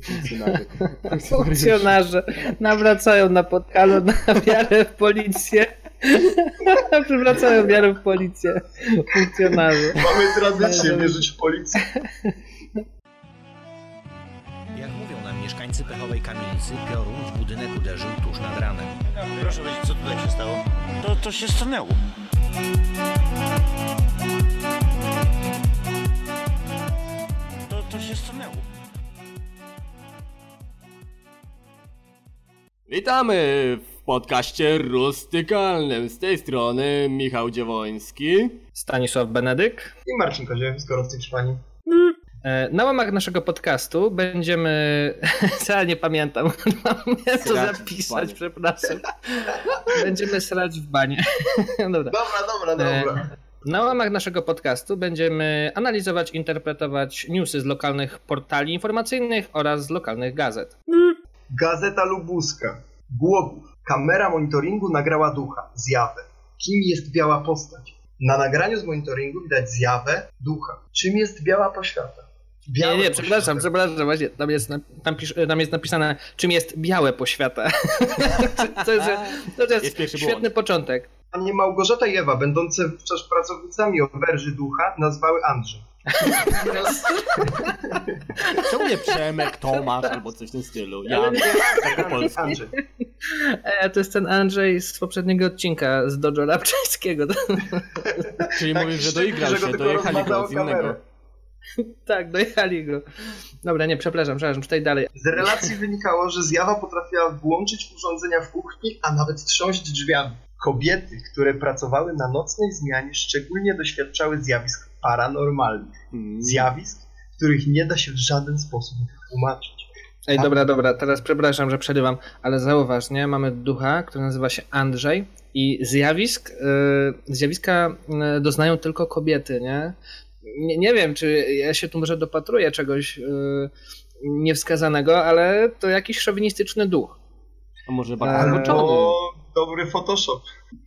Funkcjonariusze. Funkcjonarze nawracają na podkalu na wiarę w policję. Przywracają wiarę w policję. Funkcjonarze. Mamy tradycję wierzyć w policję. Jak mówią nam mieszkańcy pechowej kamienicy, piorun w budynek uderzył tuż nad ranem. Proszę powiedzieć, co tutaj się stało? To, to się stanęło. To, to się stanęło. Witamy w podcaście rustykalnym. Z tej strony Michał Dziewoński. Stanisław Benedyk. I Marcin Kozieł z Korowcy Trwani. E, Na łamach naszego podcastu będziemy. Ja nie pamiętam. Miałem to zapisać, przepraszam. Będziemy srać w banie. Dobra. Dobra, dobra, E, dobra. Na łamach naszego podcastu będziemy analizować, interpretować newsy z lokalnych portali informacyjnych oraz z lokalnych gazet. Gazeta Lubuska. Głogów. Kamera monitoringu nagrała ducha. Zjawę. Kim jest biała postać? Na nagraniu z monitoringu widać zjawę ducha. Czym jest biała poświata? Nie, nie, poświata. przepraszam, przepraszam, właśnie, tam jest, tam, pisz, tam jest napisane, czym jest białe poświata. to jest, to jest, Jest świetny błąd. początek. Panie Małgorzata i Ewa, będące wówczas pracownicami oberży ducha, nazwały Andrzej. Czemu nie Przemek, Tomasz albo coś w tym stylu? Ja, Ale nie, tak po polsku. Andrzej. E, to jest ten Andrzej z poprzedniego odcinka z Dojo Lapczyńskiego. Czyli Taki mówisz, że doigrał się, dojechali go z innego. tak, dojechali go. Dobra, nie, przepraszam, przepraszam, czytaj dalej. Z relacji wynikało, że zjawa potrafiła włączyć urządzenia w kuchni, a nawet trząść drzwiami. Kobiety, które pracowały na nocnej zmianie, szczególnie doświadczały zjawisk paranormalnych. Mm. Zjawisk, których nie da się w żaden sposób tłumaczyć. Ej, Tak. dobra, dobra, teraz przepraszam, że przerywam, ale zauważ, nie? Mamy ducha, który nazywa się Andrzej i zjawisk, y, zjawiska y, doznają tylko kobiety, nie? nie? Nie wiem, czy ja się tu może dopatruję czegoś y, niewskazanego, ale to jakiś szowinistyczny duch. A może bardzo zboczony? Dobry Photoshop.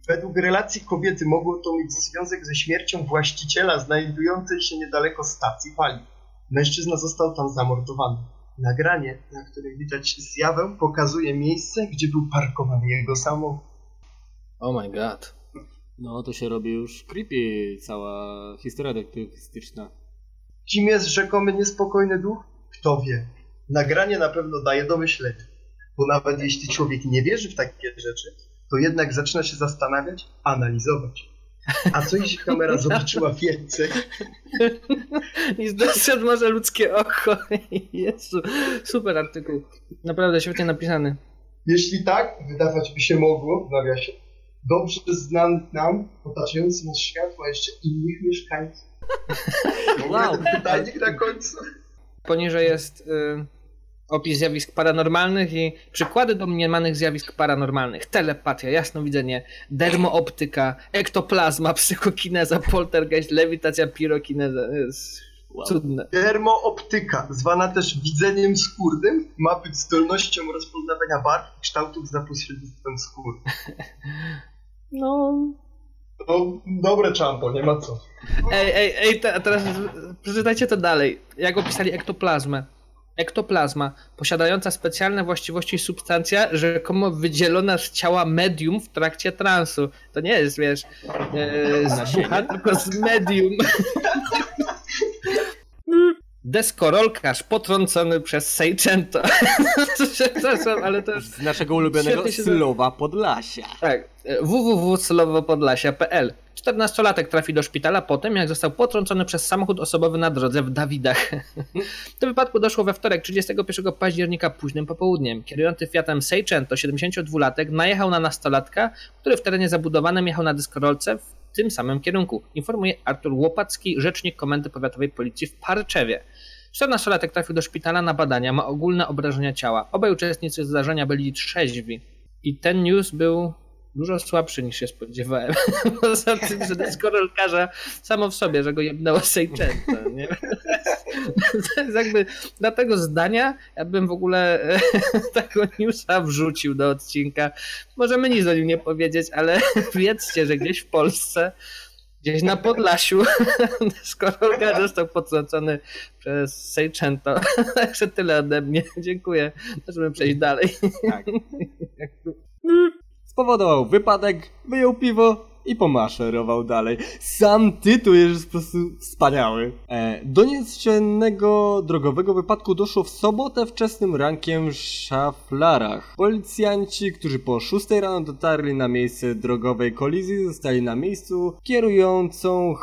Według relacji kobiety mogło to mieć związek ze śmiercią właściciela znajdującej się niedaleko stacji paliw. Mężczyzna został tam zamordowany. Nagranie, na którym widać zjawę, pokazuje miejsce, gdzie był parkowany jego samochód. Oh my god. No to się robi już creepy, cała historia detektywistyczna. Kim jest rzekomy niespokojny duch? Kto wie. Nagranie na pewno daje do myślenia. Bo nawet jeśli człowiek nie wierzy w takie rzeczy, to jednak zaczyna się zastanawiać, analizować. A co jeśli kamera zobaczyła więcej? I dostrzec może ludzkie oko. Jezu, super artykuł. Naprawdę świetnie napisany. Jeśli tak, wydawać by się mogło, w nawiasie, dobrze znany nam, otaczający nas świat ma jeszcze innych mieszkańców. Wow. Wow. Pytajnik na końcu. Poniżej jest y, opis zjawisk paranormalnych i przykłady domniemanych zjawisk paranormalnych. Telepatia, jasnowidzenie, dermooptyka, ektoplazma, psychokineza, poltergeist, lewitacja, pirokineza. Wow. cudne. Dermooptyka, zwana też widzeniem skórnym, ma być zdolnością rozpoznawania barw i kształtów za pośrednictwem skóry. No... No, dobre czampo, nie ma co. Ej, ej, ej, te, teraz przeczytajcie to dalej. Jak opisali ektoplazmę. Ektoplazma, posiadająca specjalne właściwości substancja, rzekomo wydzielona z ciała medium w trakcie transu. To nie jest, wiesz, e, z ducha, tylko z medium. Deskorolkarz potrącony przez Seicento. Przepraszam, ale to. Z naszego ulubionego się Słowa Podlasia. Tak, www.slowopodlasia.pl 14-latek trafi do szpitala po tym, jak został potrącony przez samochód osobowy na drodze w Dawidach. Do wypadku doszło we wtorek 31 października późnym popołudniem. Kierujący Fiatem Seicento 72-latek najechał na nastolatka, który w terenie zabudowanym jechał na dyskorolce w tym samym kierunku. Informuje Artur Łopacki, rzecznik Komendy Powiatowej Policji w Parczewie. 14-latek trafił do szpitala na badania, ma ogólne obrażenia ciała. Obaj uczestnicy zdarzenia byli trzeźwi. I ten news był dużo słabszy niż się spodziewałem. Poza tym, że deskorolkarza samo w sobie, że go jebnęło Seicento, nie? To jest jakby dla tego zdania ja bym w ogóle taką newsa wrzucił do odcinka. Możemy nic o nim nie powiedzieć, ale wiedzcie, że gdzieś w Polsce gdzieś na Podlasiu, skoro organ został potrącony przez Seicento. Także tyle ode mnie. Dziękuję. Możemy przejść dalej. Tak. Spowodował wypadek, wyjął piwo i pomaszerował dalej. Sam tytuł jest po prostu wspaniały. E, do nieszczelnego drogowego wypadku doszło w sobotę wczesnym rankiem w Szaflarach. Policjanci, którzy po 6 rano dotarli na miejsce drogowej kolizji, zostali na miejscu kierującą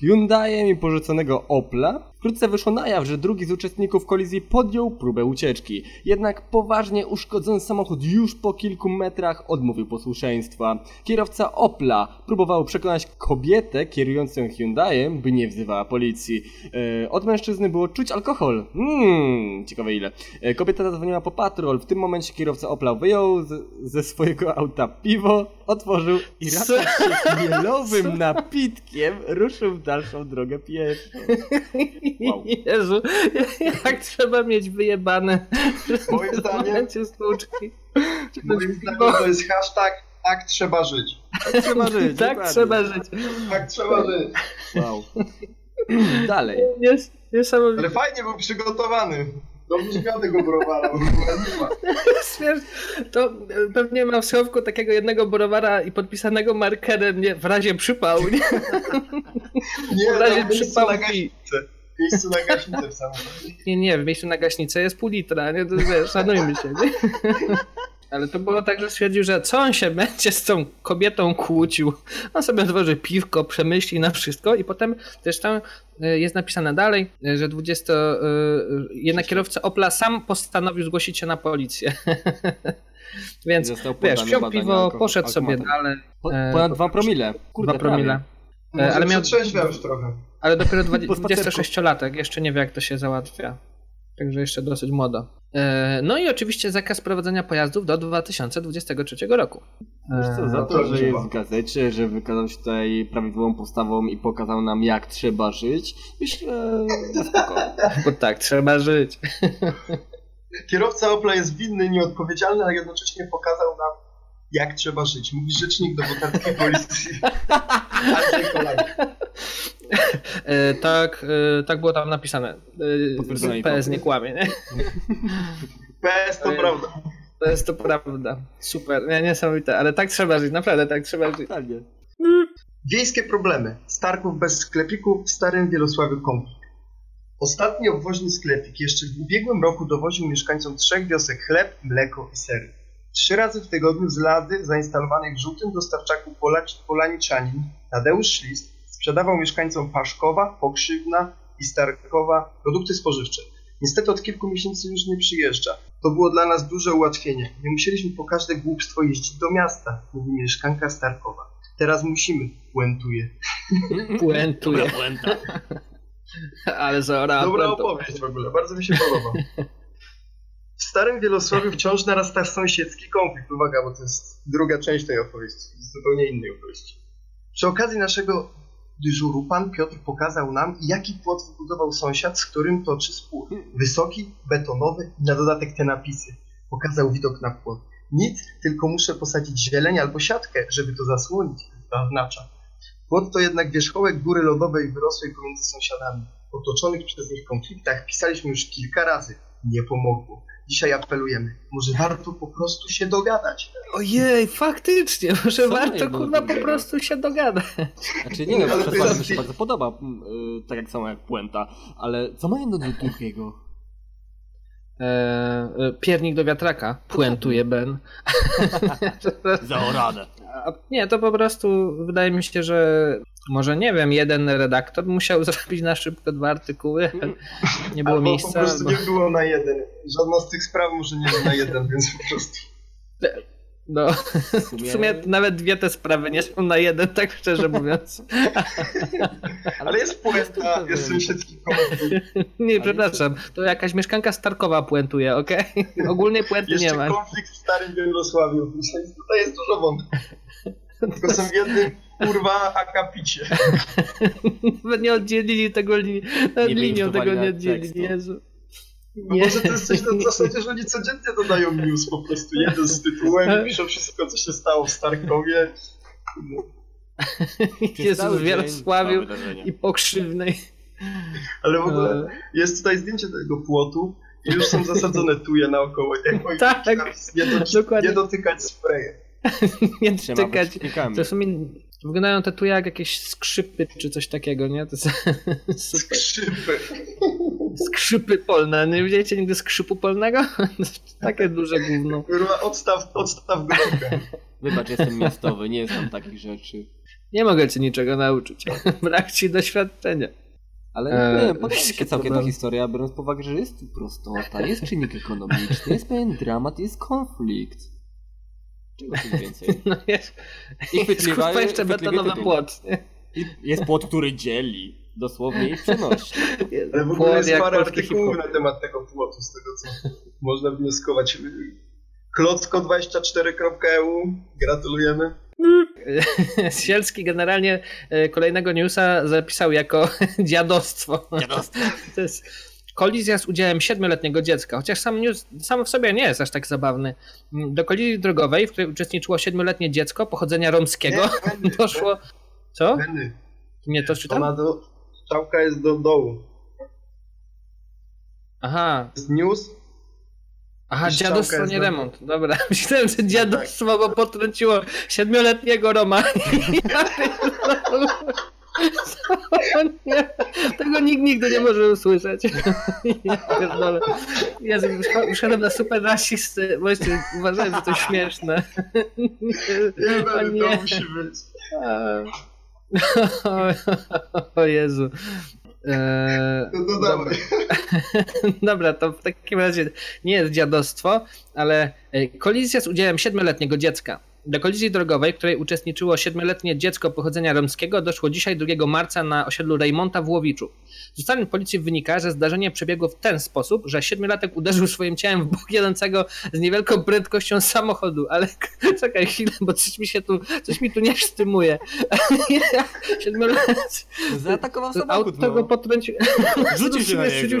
Hyundaiem i porzuconego Opla. Wkrótce wyszło na jaw, że drugi z uczestników kolizji podjął próbę ucieczki. Jednak poważnie uszkodzony samochód już po kilku metrach odmówił posłuszeństwa. Kierowca Opla próbował przekonać kobietę kierującą Hyundaiem, by nie wzywała policji. E, od mężczyzny było czuć alkohol. Mmm, ciekawe ile. E, kobieta zadzwoniła po patrol. W tym momencie kierowca Opla wyjął z, ze swojego auta piwo, otworzył i razem z chmielowym napitkiem ruszył w dalszą drogę pieszą. Wow. Jezu, jak trzeba mieć wyjebane Moim zdaniem, stłuczki. moim zdaniem to jest hashtag tak trzeba żyć. Tak trzeba żyć. Tak trzeba żyć. Tak trzeba żyć. Wow. Dalej. Nies niesamowite. Ale fajnie był przygotowany. Dobrze śmiał tego browara. To e, pewnie mam w schowku takiego jednego browara i podpisanego markerem nie, w razie przypału. Nie? Nie, W razie przypału. W miejscu na gaśnicę w samochodzie. Nie, nie, w miejscu na gaśnicę jest pół litra, nie? To wiesz, szanujmy się, nie? Ale to było tak, że stwierdził, że co on się będzie z tą kobietą kłócił. On sobie otworzy piwko, przemyśli na wszystko i potem zresztą y, jest napisane dalej, y, że 20, y, jednak kierowca Opla sam postanowił zgłosić się na policję. Więc wiesz, wziął piwo, poszedł sobie alkomatem. dalej. Po, E, ponad 2 promile. Kurde, Dwa promile. E, ale miał... Przetrzeźwiał już trochę. Ale dopiero Po spacerku. 26-latek, jeszcze nie wie jak to się załatwia. Także jeszcze dosyć młodo. E, No i oczywiście zakaz prowadzenia pojazdów do 2023 roku. Wiesz co, za E, no to, że jest w gazecie, że wykazał się tutaj prawidłową postawą i pokazał nam jak trzeba żyć, myślę, że spoko. Bo tak, trzeba żyć. Kierowca Opla jest winny, nieodpowiedzialny, ale jednocześnie pokazał nam, jak trzeba żyć. Mówi rzecznik dowódcarskiej policji. Andrzej. E, tak, e, tak było tam napisane. E, PS nie kłamie, nie? PS to Ej. prawda. To jest to prawda. Super, nie, niesamowite, ale tak trzeba żyć, naprawdę tak trzeba żyć. Totalnie. Wiejskie problemy. Starków bez sklepiku w Starym Wielosławiu konflikt. Ostatni obwoźny sklepik jeszcze w ubiegłym roku dowoził mieszkańcom trzech wiosek chleb, mleko i sery. Trzy razy w tygodniu z lady zainstalowanej w żółtym dostawczaku Polacz, Polaniczanin Tadeusz Szlist sprzedawał mieszkańcom Paszkowa, Pokrzywna i Starkowa produkty spożywcze. Niestety od kilku miesięcy już nie przyjeżdża. To było dla nas duże ułatwienie. Nie musieliśmy po każde głupstwo jeździć do miasta, mówi mieszkanka Starkowa. Teraz musimy, puentuje. Puentuje, Dobra puenta. ale zaorała Dobra puentą. opowieść w ogóle, bardzo mi się podoba. W Starym Wielosławiu wciąż narasta sąsiedzki konflikt. Uwaga, bo to jest druga część tej opowieści, zupełnie innej opowieści. Przy okazji naszego dyżuru pan Piotr pokazał nam, jaki płot wybudował sąsiad, z którym toczy spór. Wysoki, betonowy i na dodatek te napisy. Pokazał widok na płot. Nic, tylko muszę posadzić zieleń albo siatkę, żeby to zasłonić, zaznacza. Płot to jednak wierzchołek góry lodowej wyrosłej pomiędzy sąsiadami. Otoczonych przez nich konfliktach pisaliśmy już kilka razy. Nie pomogło. Dzisiaj apelujemy. Może warto po prostu się dogadać. Ojej, faktycznie, może Co warto kurwa po prostu się dogadać. Znaczy nie no, bardzo jest- mi się bardzo podoba, mm, y, tak jak samo jak puenta, ale co ma jedno do drugiego? E, e, piernik do wiatraka, puentuje Ben. Zaorane. Nie, to po prostu wydaje mi się, że może nie wiem, jeden redaktor musiał zrobić na szybko dwa artykuły, nie było Albo miejsca. po prostu albo- nie było na jeden. Żadna z tych spraw może nie jest na jeden, więc po prostu. No, w sumie nawet dwie te sprawy nie są na jeden, tak szczerze mówiąc. Ale jest puenta, jest sąsiedzki konflikt. Nie, przepraszam, to jakaś mieszkanka Starkowa puentuje, okej? Ogólnie puenty nie Jeszcze ma. konflikt w Starym Wielosławiu. Tutaj jest dużo wątków. Tylko są w jednym, kurwa, akapicie. Nie oddzielili tego li... Nie linią, tego nie oddzielili. Jezu. No może to jest coś na zasadzie, że oni codziennie dodają news po prostu. Jeden z tytułem i piszą wszystko, co się stało w Starkowie. Cały w wydarzenie. i pokrzywnej. Ale w ogóle E, jest tutaj zdjęcie tego płotu i już są zasadzone tuje naokoło niego i Tak. nie, do, Dokładnie. nie dotykać spraye. Nie Trzeba być tykać. śmiekami. To w sumie wyglądają te tu jak jakieś skrzypy czy coś takiego, nie? To jest super. Skrzypy. Skrzypy polne. Nie widzieliście nigdy skrzypu polnego? Takie duże gówno. Kurwa, odstaw, odstaw go tutaj. Wybacz, jestem miastowy, nie znam takich rzeczy. Nie mogę cię niczego nauczyć. Brak ci doświadczenia. Ale Eee, nie wiem, podoba mi się całkiem ta historia, biorąc pod uwagę, że jest tu prostota, jest czynnik ekonomiczny, jest pewien dramat, jest konflikt. Czego tu więcej? No jest. I jest kurwa jeszcze betonowy płot. I Jest płot, który dzieli. Dosłownie i przenosi. Ale w ogóle Płot jest parę artykułów na temat tego płotu, z tego co można wnioskować. Klocko24.eu, gratulujemy. Sielski generalnie e, kolejnego newsa zapisał jako dziadostwo. To jest kolizja z udziałem siedmioletniego dziecka, chociaż sam news sam w sobie nie jest aż tak zabawny. Do kolizji drogowej, w której uczestniczyło siedmioletnie dziecko pochodzenia romskiego, Nie, doszło... Co? Nie, to czytam? na do... Strzałka jest do dołu. Aha, Jest news, aha, dziadostwo, nie remont. Dobra, myślałem, że dziadostwo, bo potrąciło siedmioletniego Roma. Nie, tego nikt nigdy nie może usłyszeć. Jezu, już- wyszedłem na super rasisty, bo jeszcze uważałem, że to śmieszne. nie O Benny, nie. to musi być. O Jezu. Eee, No, no dawaj. Dobra, to w takim razie nie jest dziadostwo, ale e, kolizja z udziałem siedmioletniego dziecka. Do kolizji drogowej, w której uczestniczyło siedmioletnie dziecko pochodzenia romskiego, doszło dzisiaj 2 marca na osiedlu Rejmonta w Łowiczu. Z ustaleń policji wynika, że zdarzenie przebiegło w ten sposób, że siedmiolatek uderzył swoim ciałem w bok jadącego z niewielką prędkością samochodu, ale czekaj chwilę, bo coś mi się tu, coś mi tu nie sztymuje. Siedmiolatek Zaatakował samochód, auto go no. potrącił. Rzucił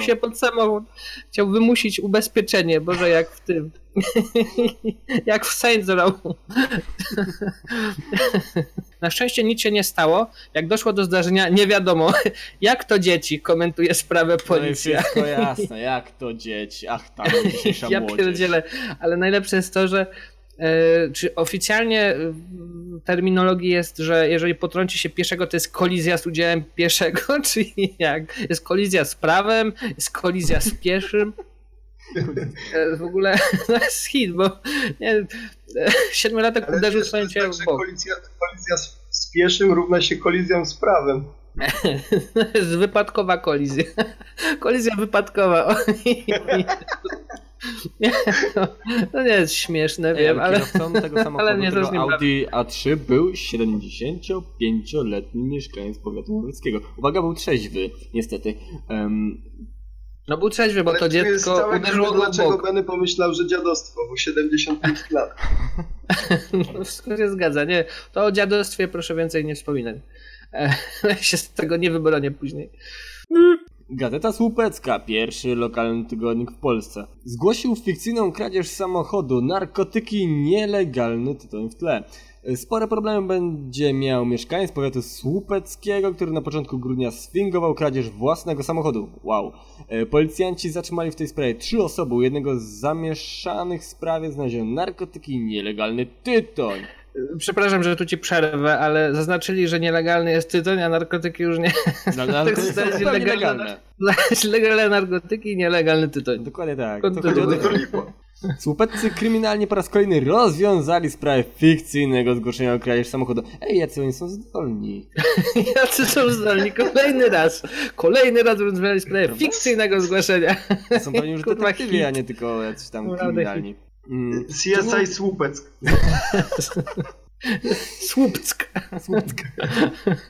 się się pod samochód. Chciał wymusić ubezpieczenie. Boże, jak w tym. jak w Saints Row. Na szczęście nic się nie stało. Jak doszło do zdarzenia, nie wiadomo. Jak to dzieci komentuje sprawę No policja. wszystko jasne, jak to dzieci. Ach, tam dzisiejsza ja pierdzielę, ale najlepsze jest to, że e, czy oficjalnie w terminologii jest, że jeżeli potrąci się pieszego, to jest kolizja z udziałem pieszego, czy jak? Jest kolizja z prawem, jest kolizja z pieszym. E, W ogóle to jest hit, bo nie, e, siedmiolatek Ale uderzył swoim jest ciałem tak, w że bok. kolizja, kolizja z, z pieszym równa się kolizją z prawem. To jest wypadkowa kolizja. Kolizja wypadkowa. Nie, no, to nie jest śmieszne, wiem, ale... kierowcą tego samochodu, ale nie, tego. Audi A3 był 75-letni mieszkaniec powiatu łowickiego. Uwaga, był trzeźwy, niestety. Em, No był trzeźwy, bo Ale to dziecko uderzyło go dlaczego bok. Benny pomyślał, że dziadostwo, bo 75 lat. No, wszystko się zgadza, nie? To o dziadostwie proszę więcej nie wspominać. E, Ja się z tego nie wybronię później. Gazeta Słupecka, pierwszy lokalny tygodnik w Polsce, zgłosił fikcyjną kradzież samochodu, narkotyki, nielegalny tytoń w tle. Spore problemy będzie miał mieszkaniec powiatu słupeckiego, który na początku grudnia sfingował kradzież własnego samochodu. Wow. E, Policjanci zatrzymali w tej sprawie trzy osoby. U jednego z zamieszanych w sprawie znaleziono narkotyki i nielegalny tytoń. Przepraszam, że tu ci przerwę, ale zaznaczyli, że nielegalny jest tytoń, a narkotyki już nie. No, narkotyki To są legalne. legalne. Legalne narkotyki i nielegalny tytoń. Dokładnie tak. To chodzi o To to, lipo. Słupeccy kryminalnie po raz kolejny rozwiązali sprawę fikcyjnego zgłoszenia o kradzież samochodu. Ej, jacy oni są zdolni. Jacy są zdolni? Kolejny raz. Kolejny raz rozwiązali sprawę fikcyjnego zgłoszenia. Są pewnie już Kurwa, detektywi, hit. a nie tylko jacyś tam Naprawdę kryminalni. Mm, CSI Słupec. Słupck.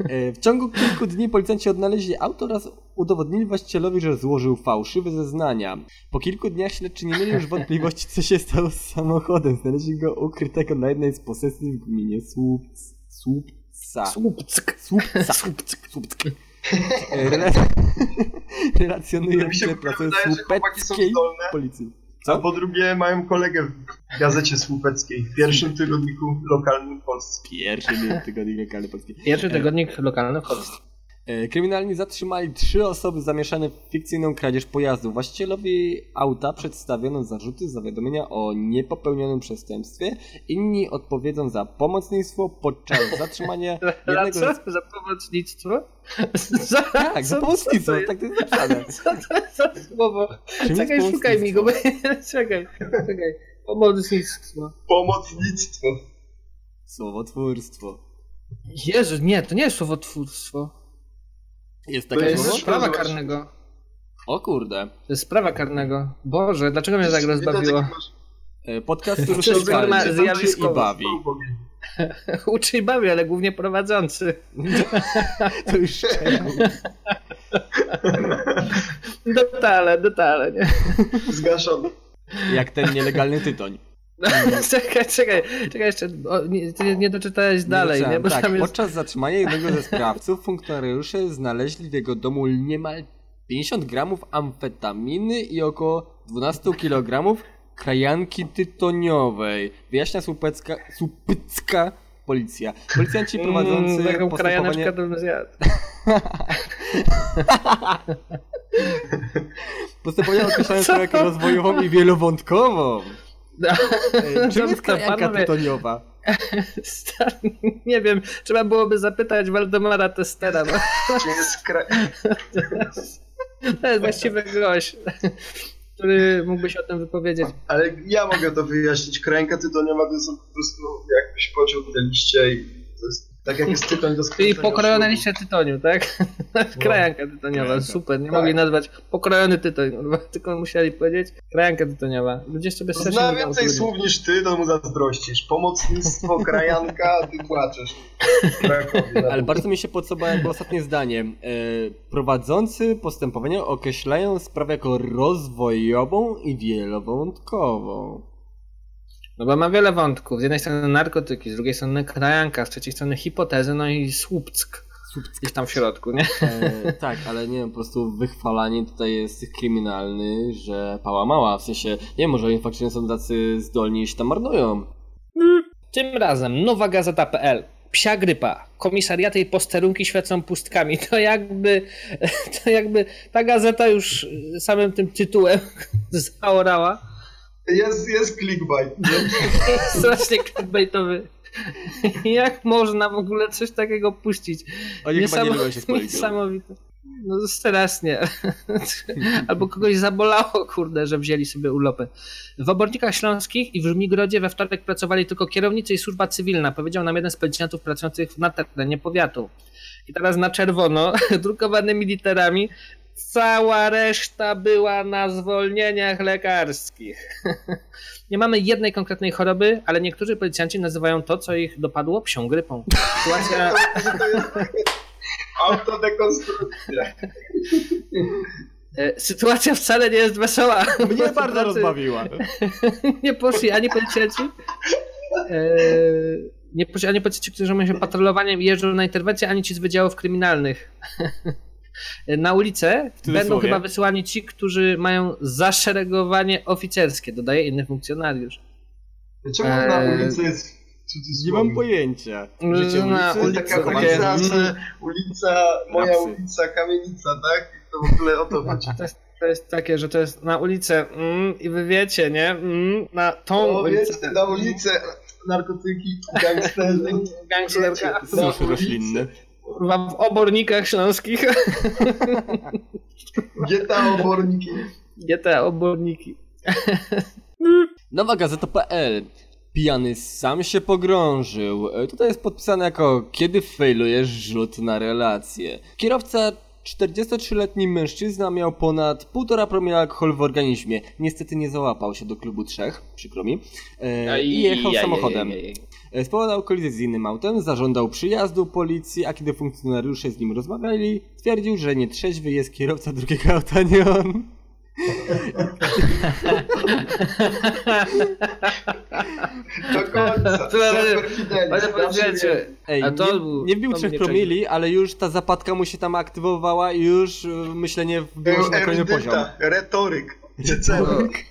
e, W ciągu kilku dni policjanci odnaleźli auto oraz udowodnili właścicielowi, że złożył fałszywe zeznania. Po kilku dniach śledczy nie mieli już wątpliwości, co się stało z samochodem. Znaleźli go ukrytego na jednej z posesji w gminie Słupc. Słupca. Słupck. Słupca. Słupck. Słupck. Rela... Relacjonuje, Mi się że w ogóle pracuje w wydaje, że chłopaki są słupeckiej policji. A po drugie mają kolegę w gazecie słupeckiej, w pierwszym tygodniku lokalnym w Polsce. Pierwszy tygodnik lokalny polski. Pierwszy tygodnik lokalny w Polsce. E, Kryminalni zatrzymali trzy osoby zamieszane w fikcyjną kradzież pojazdu. Właścicielowi auta przedstawiono zarzuty zawiadomienia o niepopełnionym przestępstwie. Inni odpowiedzą za pomocnictwo podczas zatrzymania Za jednego co? Za pomocnictwo? Za, Tak, za pomocnictwo, co to jest? tak to jest napisane. Co to jest za słowo? Czekaj, szukaj mi go. Czekaj, czekaj. Pomocnictwo. Pomocnictwo. Słowotwórstwo. Jezu, nie, to nie jest słowotwórstwo. Jest To To jest sprawa karnego. O kurde. To jest sprawa karnego. Boże, dlaczego mnie tak rozbawiło? E, Podcast, szuka, uczy zjawiskowa. i bawi. Uczy i bawi, ale głównie prowadzący. To już. Detale, detale, nie? Zgaszony. Jak ten nielegalny tytoń. czekaj, czekaj, czekaj jeszcze, o, nie, ty nie doczytałeś dalej, nie? Bo tak, jest... podczas zatrzymania jednego ze sprawców funkcjonariusze znaleźli w jego domu niemal 50 gramów amfetaminy i około 12 kg krajanki tytoniowej. Wyjaśnia słupecka, słupycka policja. Policjanci prowadzący Mm, taką postępowanie... bym zjadł. Postępowanie określają jako rozwojową i wielowątkową. No. Czym jest tytoniowa? Stary, nie wiem, trzeba byłoby zapytać Waldemara Testera, bo Czy jest kra... to jest właściwy gość, który mógłby się o tym wypowiedzieć. Ale ja mogę to wyjaśnić. Krajanka tytoniowa to jest po prostu jakbyś pociął te liście i to jest tak jak jest tytoń do Czyli pokrojone liście tytoniu, tak? Krajanka tytoniowa, Krajanka. super, nie Tak. mogli nazwać pokrojony tytoń, tylko musieli powiedzieć krajanka tytoniowa. Ludzie sobie Zna więcej utrudnić. słów niż ty, to mu zazdrościsz. Pomocnictwo, krajanka, a ty płaczesz. Krakowie. Ale bardzo mi się podoba jakby ostatnie zdanie. E, prowadzący postępowania określają sprawę jako rozwojową i wielowątkową. No bo ma wiele wątków. Z jednej strony narkotyki, z drugiej strony krajanka, z trzeciej strony hipotezy, no i słupck. Gdzieś tam w środku, nie? E, tak, ale nie wiem, po prostu wychwalanie tutaj jest kryminalny, że pała mała. W sensie, nie wiem, może oni faktycznie są tacy zdolni i się tam marnują. Tym razem nowa gazeta.pl. Psia grypa. Komisariaty i posterunki świecą pustkami. To jakby, to jakby ta gazeta już samym tym tytułem zaorała. Jest, jest clickbait. nie? Strasznie clickbaitowy. Jak można w ogóle coś takiego puścić? Oni chyba nie Niesamo- lubią się. Niesamowite. No strasznie. Albo kogoś zabolało, kurde, że wzięli sobie urlopy. W Obornikach Śląskich i w Żmigrodzie we wtorek pracowali tylko kierownicy i służba cywilna, powiedział nam jeden z policjantów pracujących na terenie powiatu. I teraz na czerwono, drukowanymi literami, cała reszta była na zwolnieniach lekarskich. Nie mamy jednej konkretnej choroby, ale niektórzy policjanci nazywają to, co ich dopadło, psią grypą. Sytuacja... Autodekonstrukcja. E, Sytuacja wcale nie jest wesoła. Mnie bardzo Pracy rozbawiła. Nie poszli ani policjanci, e, nie poszli ani policjanci, którzy zajmują się patrolowaniem i jeżdżą na interwencję, ani ci z wydziałów kryminalnych. Na ulicę będą chyba wysyłani ci, którzy mają zaszeregowanie oficerskie, dodaje inny funkcjonariusz. Czemu na Eee, ulicy jest w Nie mam pojęcia. Życie Na To jest ulicy, taka ulica, że ulica, moja ulica, kamienica, tak? I to w ogóle o to chodzi. To jest, to jest takie, że to jest na ulicę mm, i wy wiecie, nie? Mm, na tą O, ulicę. wiecie, na ulicę narkotyki, gangsterzy. Gangsterka. Na Susz roślinny. Kurwa, w obornikach śląskich. GTA oborniki. GTA oborniki. Nowa gazeta.pl Pijany sam się pogrążył. Tutaj jest podpisane jako kiedy failujesz rzut na relację. Kierowca 43-letni mężczyzna miał ponad 1,5 promila alkoholu w organizmie. Niestety nie załapał się do klubu trzech, przykro mi. E, I jechał samochodem. E, Spowodował kolizję z innym autem, zażądał przyjazdu policji, a kiedy funkcjonariusze z nim rozmawiali, stwierdził, że nietrzeźwy jest kierowca drugiego auta, nie on. Do końca. Ale- powiedzcie. Ej, A to nie, był- nie wbił to 3 mnie promili, ale już ta zapadka mu się tam aktywowała i już y, myślenie wbiło się na kolejny poziom. Retoryk. Cyceryk.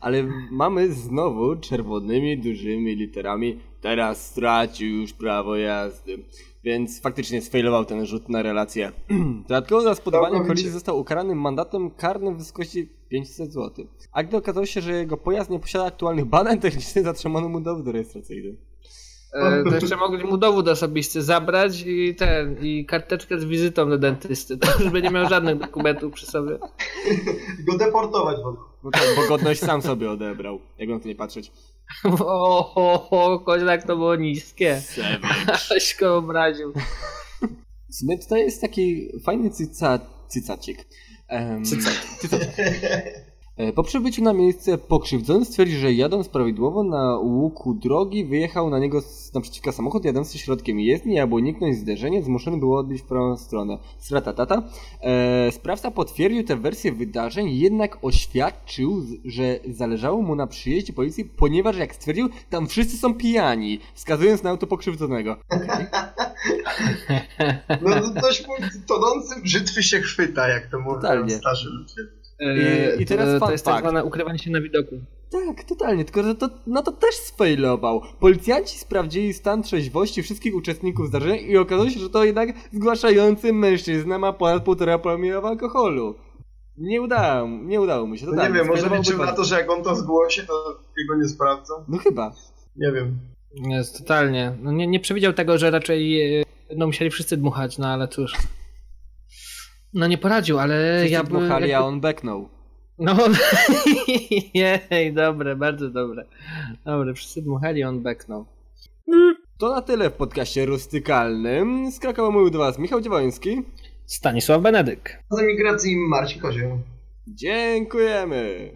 Ale mamy znowu czerwonymi, dużymi literami teraz stracił już prawo jazdy. Więc faktycznie sfailował ten rzut na relację. Dodatkowo za Całkowicie. kolizji został ukarany mandatem karnym w wysokości 500 zł. A gdy okazało się, że jego pojazd nie posiada aktualnych badań technicznych, zatrzymano mu dowód rejestracyjny. E, to jeszcze mogli mu dowód osobisty zabrać i ten, i karteczkę z wizytą do dentysty. To już by nie miał żadnych dokumentów przy sobie. Go deportować w ogóle. No tak, bo godność sam sobie odebrał, jak na to nie patrzeć. O, o, o kozak to było niskie. Aleś go obraził. Sumie tutaj jest taki fajny cyca, cycacik. Um, cycacik. E, Po przybyciu na miejsce pokrzywdzony stwierdził, że jadąc prawidłowo na łuku drogi wyjechał na niego z naprzeciwka samochód jadący środkiem jezdni, aby uniknąć zderzenia, zmuszony był odbić w prawą stronę. Stratatata. E, sprawca potwierdził tę wersję wydarzeń, jednak oświadczył, że zależało mu na przyjeździe policji, ponieważ jak stwierdził, tam wszyscy są pijani, wskazując na auto pokrzywdzonego. No dość mój tonący brzytwy się chwyta, jak to mówią Totalnie. starzy ludzie. E, I- i teraz to, to jest tak zwane ukrywanie się na widoku. Tak, totalnie, tylko że to, no to też sfailował. Policjanci sprawdzili stan trzeźwości wszystkich uczestników zdarzenia i okazało się, że to jednak zgłaszający mężczyzna ma ponad 1,5 promila alkoholu. Nie udało, nie udało mu się, No totalnie. nie wiem, może liczył na to, że jak on to zgłosi, to jego nie sprawdzą. No chyba. Nie wiem. Jest, totalnie. No nie, nie przewidział tego, że raczej e, będą musieli wszyscy dmuchać, no ale cóż. No nie poradził, ale Wszyscy ja jakby- a on beknął. No, jej, dobre, bardzo dobre. Dobre, wszyscy dmuchali, on beknął. To na tyle w podcaście rustykalnym. Z Krakowa mówił do was Michał Dziewoński. Stanisław Benedyk. Z emigracji Marcin Kozioł. Dziękujemy.